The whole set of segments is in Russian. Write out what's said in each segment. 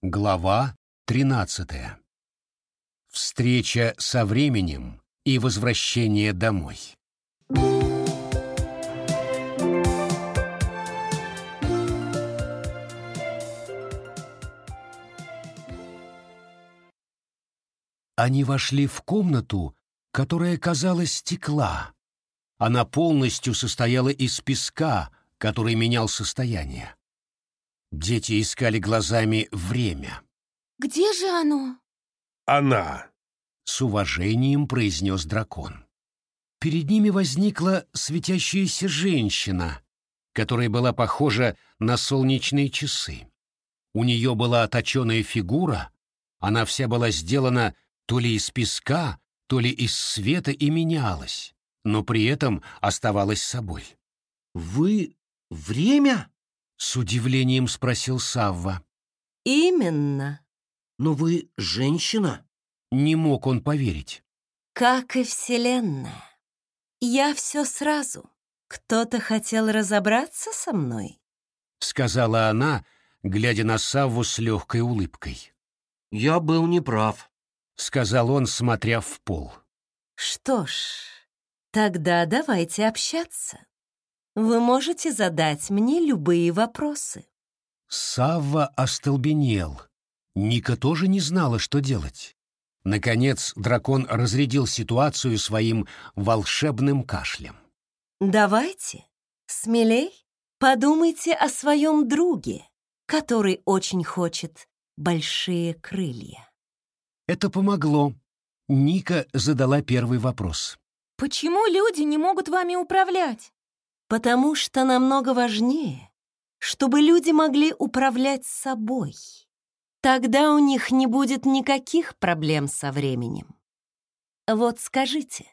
Глава 13. Встреча со временем и возвращение домой. Они вошли в комнату, которая казалась стекла. Она полностью состояла из песка, который менял состояние. Дети искали глазами время. «Где же оно?» «Она!» — с уважением произнес дракон. Перед ними возникла светящаяся женщина, которая была похожа на солнечные часы. У нее была оточенная фигура, она вся была сделана то ли из песка, то ли из света и менялась, но при этом оставалась собой. «Вы время?» — с удивлением спросил Савва. «Именно». «Но вы женщина?» Не мог он поверить. «Как и Вселенная. Я все сразу. Кто-то хотел разобраться со мной?» Сказала она, глядя на Савву с легкой улыбкой. «Я был неправ», — сказал он, смотря в пол. «Что ж, тогда давайте общаться». Вы можете задать мне любые вопросы». Савва остолбенел. Ника тоже не знала, что делать. Наконец дракон разрядил ситуацию своим волшебным кашлем. «Давайте, смелей, подумайте о своем друге, который очень хочет большие крылья». Это помогло. Ника задала первый вопрос. «Почему люди не могут вами управлять?» потому что намного важнее, чтобы люди могли управлять собой. Тогда у них не будет никаких проблем со временем. Вот скажите,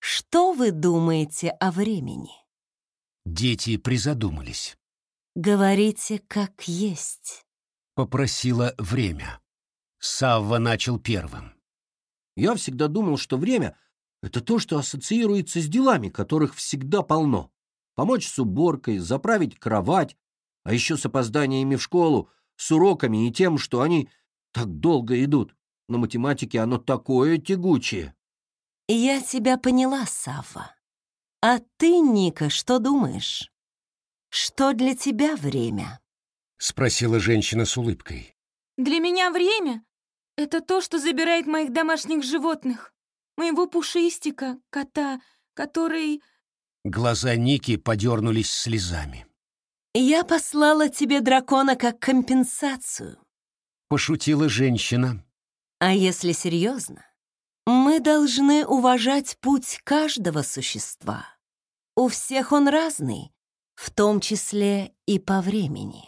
что вы думаете о времени? Дети призадумались. Говорите, как есть. Попросила время. Савва начал первым. Я всегда думал, что время — это то, что ассоциируется с делами, которых всегда полно помочь с уборкой, заправить кровать, а еще с опозданиями в школу, с уроками и тем, что они так долго идут. На математике оно такое тягучее. Я тебя поняла, Сафа. А ты, Ника, что думаешь? Что для тебя время? Спросила женщина с улыбкой. Для меня время — это то, что забирает моих домашних животных. Моего пушистика, кота, который... Глаза Ники подернулись слезами. «Я послала тебе дракона как компенсацию», — пошутила женщина. «А если серьезно, мы должны уважать путь каждого существа. У всех он разный, в том числе и по времени».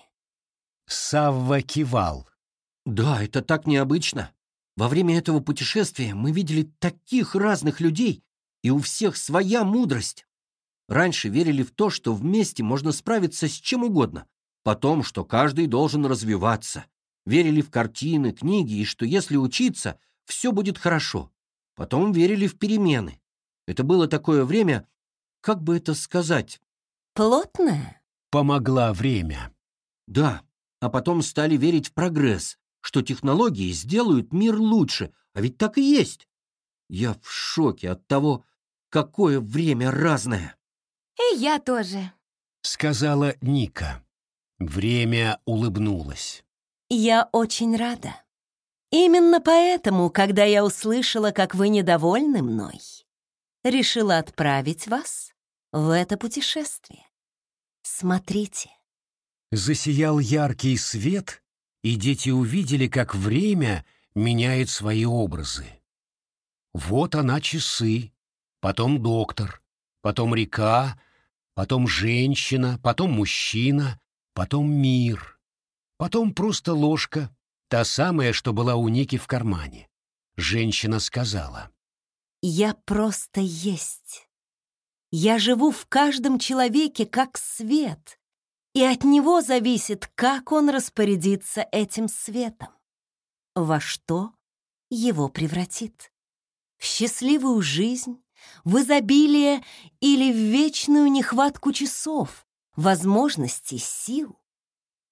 Савва кивал. «Да, это так необычно. Во время этого путешествия мы видели таких разных людей, и у всех своя мудрость». Раньше верили в то, что вместе можно справиться с чем угодно. Потом, что каждый должен развиваться. Верили в картины, книги и что если учиться, все будет хорошо. Потом верили в перемены. Это было такое время, как бы это сказать... Плотное? Помогла время. Да, а потом стали верить в прогресс, что технологии сделают мир лучше, а ведь так и есть. Я в шоке от того, какое время разное. «И я тоже», — сказала Ника. Время улыбнулось. «Я очень рада. Именно поэтому, когда я услышала, как вы недовольны мной, решила отправить вас в это путешествие. Смотрите». Засиял яркий свет, и дети увидели, как время меняет свои образы. Вот она часы, потом доктор, потом река, потом женщина, потом мужчина, потом мир, потом просто ложка, та самая, что была у Ники в кармане. Женщина сказала. «Я просто есть. Я живу в каждом человеке как свет, и от него зависит, как он распорядится этим светом, во что его превратит. В счастливую жизнь, в изобилие или в вечную нехватку часов, возможностей, сил.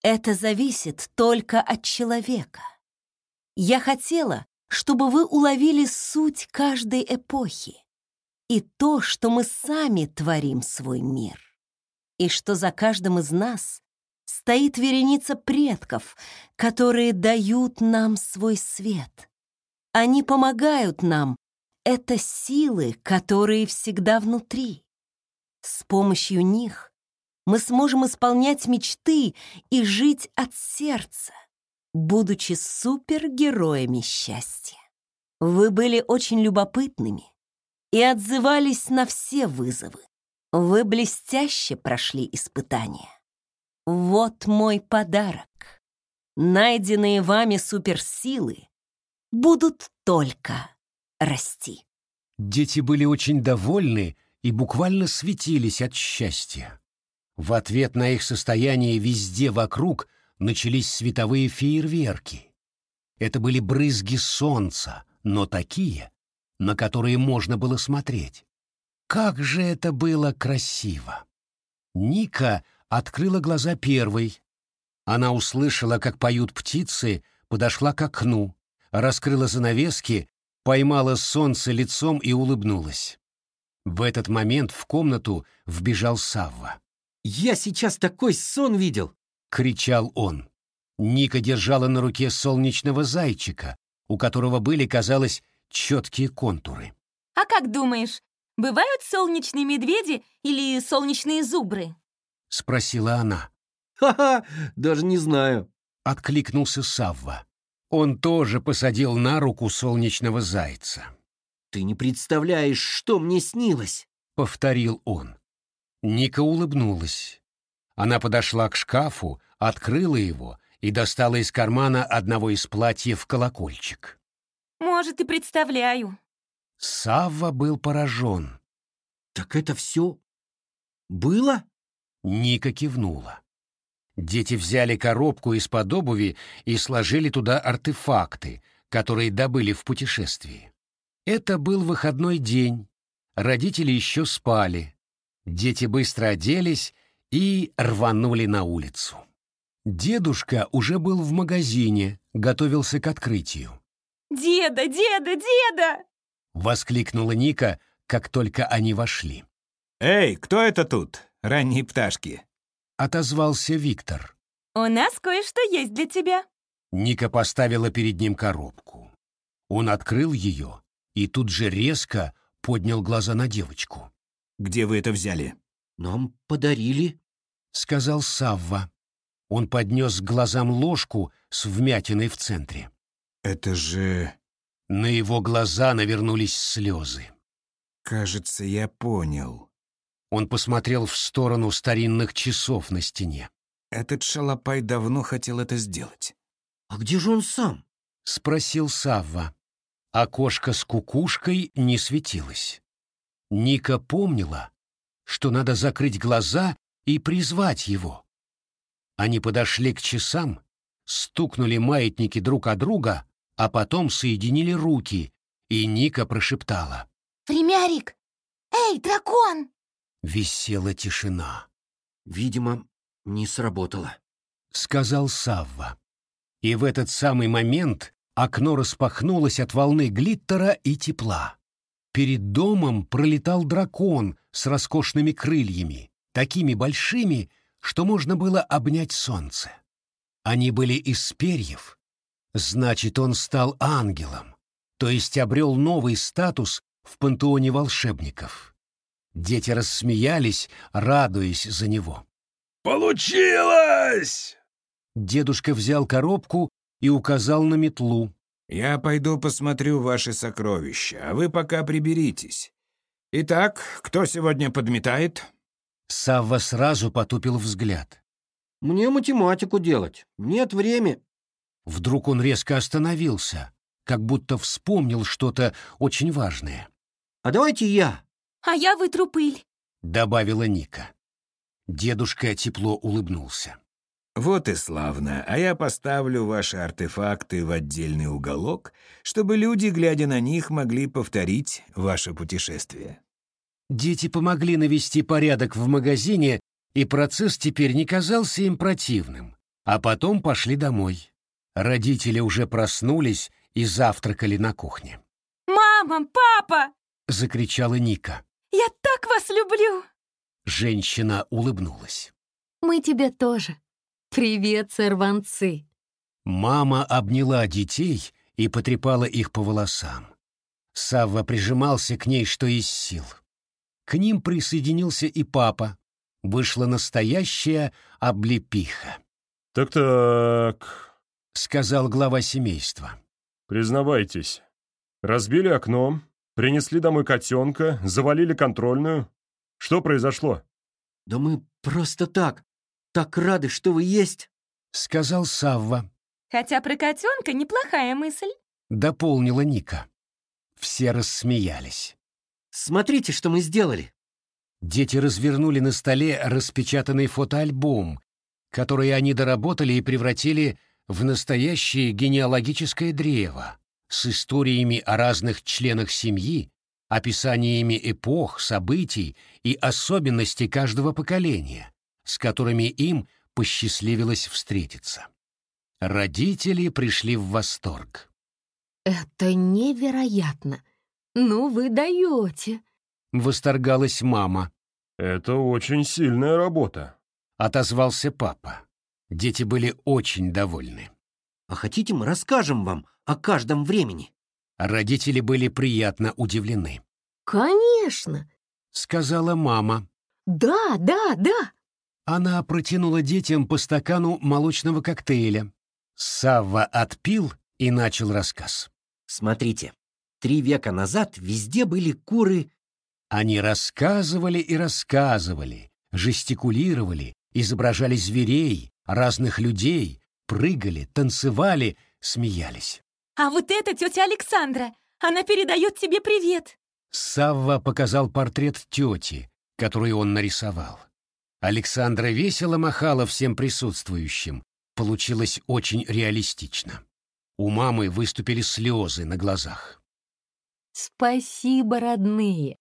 Это зависит только от человека. Я хотела, чтобы вы уловили суть каждой эпохи и то, что мы сами творим свой мир, и что за каждым из нас стоит вереница предков, которые дают нам свой свет. Они помогают нам это силы, которые всегда внутри. С помощью них мы сможем исполнять мечты и жить от сердца, будучи супергероями счастья. Вы были очень любопытными и отзывались на все вызовы. Вы блестяще прошли испытания. Вот мой подарок. Найденные вами суперсилы будут только расти. Дети были очень довольны и буквально светились от счастья. В ответ на их состояние везде вокруг начались световые фейерверки. Это были брызги солнца, но такие, на которые можно было смотреть. Как же это было красиво! Ника открыла глаза первой. Она услышала, как поют птицы, подошла к окну, раскрыла занавески поймала солнце лицом и улыбнулась. В этот момент в комнату вбежал Савва. «Я сейчас такой сон видел!» — кричал он. Ника держала на руке солнечного зайчика, у которого были, казалось, четкие контуры. «А как думаешь, бывают солнечные медведи или солнечные зубры?» — спросила она. «Ха-ха, даже не знаю», — откликнулся Савва. Он тоже посадил на руку солнечного зайца. «Ты не представляешь, что мне снилось!» — повторил он. Ника улыбнулась. Она подошла к шкафу, открыла его и достала из кармана одного из платьев колокольчик. «Может, и представляю». Савва был поражен. «Так это все было?» Ника кивнула. Дети взяли коробку из-под обуви и сложили туда артефакты, которые добыли в путешествии. Это был выходной день, родители еще спали. Дети быстро оделись и рванули на улицу. Дедушка уже был в магазине, готовился к открытию. «Деда, деда, деда!» — воскликнула Ника, как только они вошли. «Эй, кто это тут, ранние пташки?» отозвался Виктор. «У нас кое-что есть для тебя». Ника поставила перед ним коробку. Он открыл ее и тут же резко поднял глаза на девочку. «Где вы это взяли?» «Нам подарили», — сказал Савва. Он поднес к глазам ложку с вмятиной в центре. «Это же...» На его глаза навернулись слезы. «Кажется, я понял. Он посмотрел в сторону старинных часов на стене. Этот шалопай давно хотел это сделать. «А где же он сам?» — спросил Савва. Окошко с кукушкой не светилось. Ника помнила, что надо закрыть глаза и призвать его. Они подошли к часам, стукнули маятники друг о друга, а потом соединили руки, и Ника прошептала. «Примярик! Эй, дракон!» Висела тишина. «Видимо, не сработало», — сказал Савва. И в этот самый момент окно распахнулось от волны глиттера и тепла. Перед домом пролетал дракон с роскошными крыльями, такими большими, что можно было обнять солнце. Они были из перьев. Значит, он стал ангелом, то есть обрел новый статус в пантеоне волшебников. Дети рассмеялись, радуясь за него. «Получилось!» Дедушка взял коробку и указал на метлу. «Я пойду посмотрю ваши сокровища, а вы пока приберитесь. Итак, кто сегодня подметает?» Савва сразу потупил взгляд. «Мне математику делать. Нет времени». Вдруг он резко остановился, как будто вспомнил что-то очень важное. «А давайте я!» а я вытру пыль», — добавила Ника. Дедушка тепло улыбнулся. «Вот и славно, а я поставлю ваши артефакты в отдельный уголок, чтобы люди, глядя на них, могли повторить ваше путешествие». Дети помогли навести порядок в магазине, и процесс теперь не казался им противным. А потом пошли домой. Родители уже проснулись и завтракали на кухне. «Мама! Папа!» — закричала Ника. Я так вас люблю!» Женщина улыбнулась. «Мы тебя тоже. Привет, сорванцы!» Мама обняла детей и потрепала их по волосам. Савва прижимался к ней, что из сил. К ним присоединился и папа. Вышла настоящая облепиха. «Так-так», — сказал глава семейства. «Признавайтесь, разбили окно, Принесли домой котенка, завалили контрольную. Что произошло?» «Да мы просто так, так рады, что вы есть!» — сказал Савва. «Хотя про котенка неплохая мысль», — дополнила Ника. Все рассмеялись. «Смотрите, что мы сделали!» Дети развернули на столе распечатанный фотоальбом, который они доработали и превратили в настоящее генеалогическое древо с историями о разных членах семьи, описаниями эпох, событий и особенностей каждого поколения, с которыми им посчастливилось встретиться. Родители пришли в восторг. «Это невероятно! Ну вы даете!» — восторгалась мама. «Это очень сильная работа», — отозвался папа. Дети были очень довольны. «А хотите, мы расскажем вам о каждом времени?» Родители были приятно удивлены. «Конечно!» — сказала мама. «Да, да, да!» Она протянула детям по стакану молочного коктейля. Савва отпил и начал рассказ. Смотрите, три века назад везде были куры. Они рассказывали и рассказывали, жестикулировали, изображали зверей, разных людей, прыгали, танцевали, смеялись. «А вот это тетя Александра! Она передает тебе привет!» Савва показал портрет тети, который он нарисовал. Александра весело махала всем присутствующим. Получилось очень реалистично. У мамы выступили слезы на глазах. «Спасибо, родные!»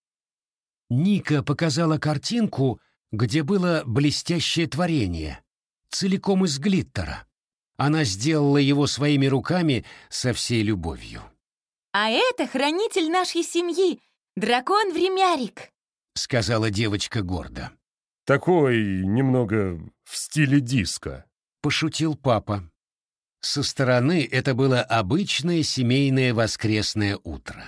Ника показала картинку, где было блестящее творение, целиком из глиттера. Она сделала его своими руками со всей любовью. «А это хранитель нашей семьи, дракон-времярик», — сказала девочка гордо. «Такой немного в стиле диска», — пошутил папа. Со стороны это было обычное семейное воскресное утро.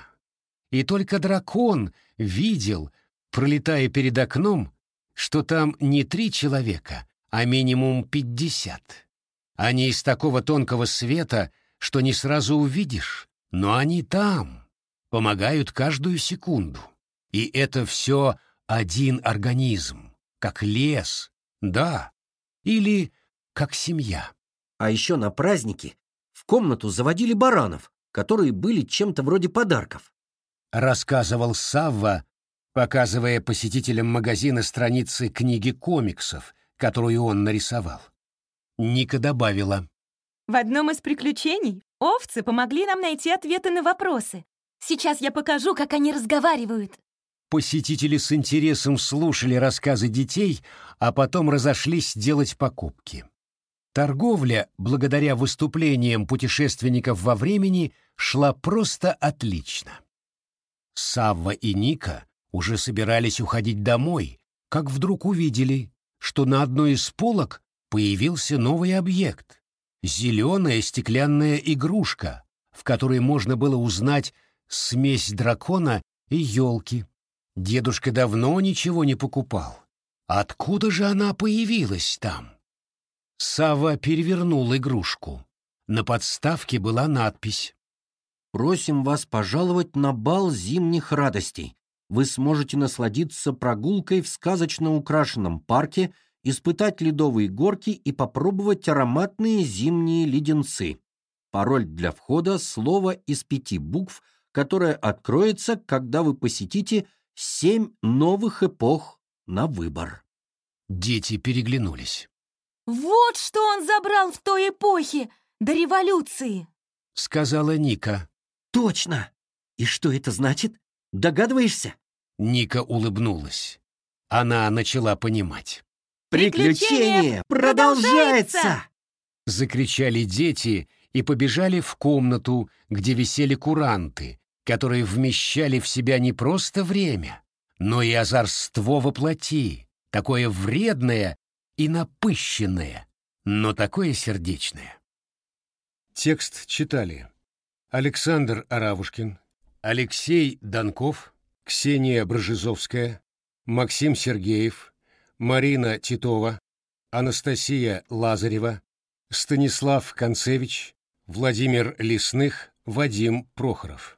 И только дракон видел, пролетая перед окном, что там не три человека, а минимум пятьдесят. Они из такого тонкого света, что не сразу увидишь, но они там, помогают каждую секунду. И это все один организм, как лес, да, или как семья. А еще на празднике в комнату заводили баранов, которые были чем-то вроде подарков. Рассказывал Савва, показывая посетителям магазина страницы книги комиксов, которую он нарисовал. Ника добавила. В одном из приключений овцы помогли нам найти ответы на вопросы. Сейчас я покажу, как они разговаривают. Посетители с интересом слушали рассказы детей, а потом разошлись делать покупки. Торговля, благодаря выступлениям путешественников во времени, шла просто отлично. Савва и Ника уже собирались уходить домой, как вдруг увидели, что на одной из полок появился новый объект — зеленая стеклянная игрушка, в которой можно было узнать смесь дракона и елки. Дедушка давно ничего не покупал. Откуда же она появилась там? Сава перевернул игрушку. На подставке была надпись. «Просим вас пожаловать на бал зимних радостей. Вы сможете насладиться прогулкой в сказочно украшенном парке — испытать ледовые горки и попробовать ароматные зимние леденцы. Пароль для входа – слово из пяти букв, которое откроется, когда вы посетите семь новых эпох на выбор. Дети переглянулись. «Вот что он забрал в той эпохе, до революции!» — сказала Ника. «Точно! И что это значит? Догадываешься?» Ника улыбнулась. Она начала понимать. «Приключение продолжается!» — закричали дети и побежали в комнату, где висели куранты, которые вмещали в себя не просто время, но и озорство воплоти, такое вредное и напыщенное, но такое сердечное. Текст читали Александр Аравушкин, Алексей Донков, Ксения Брожезовская, Максим Сергеев, Марина Титова, Анастасия Лазарева, Станислав Концевич, Владимир Лесных, Вадим Прохоров.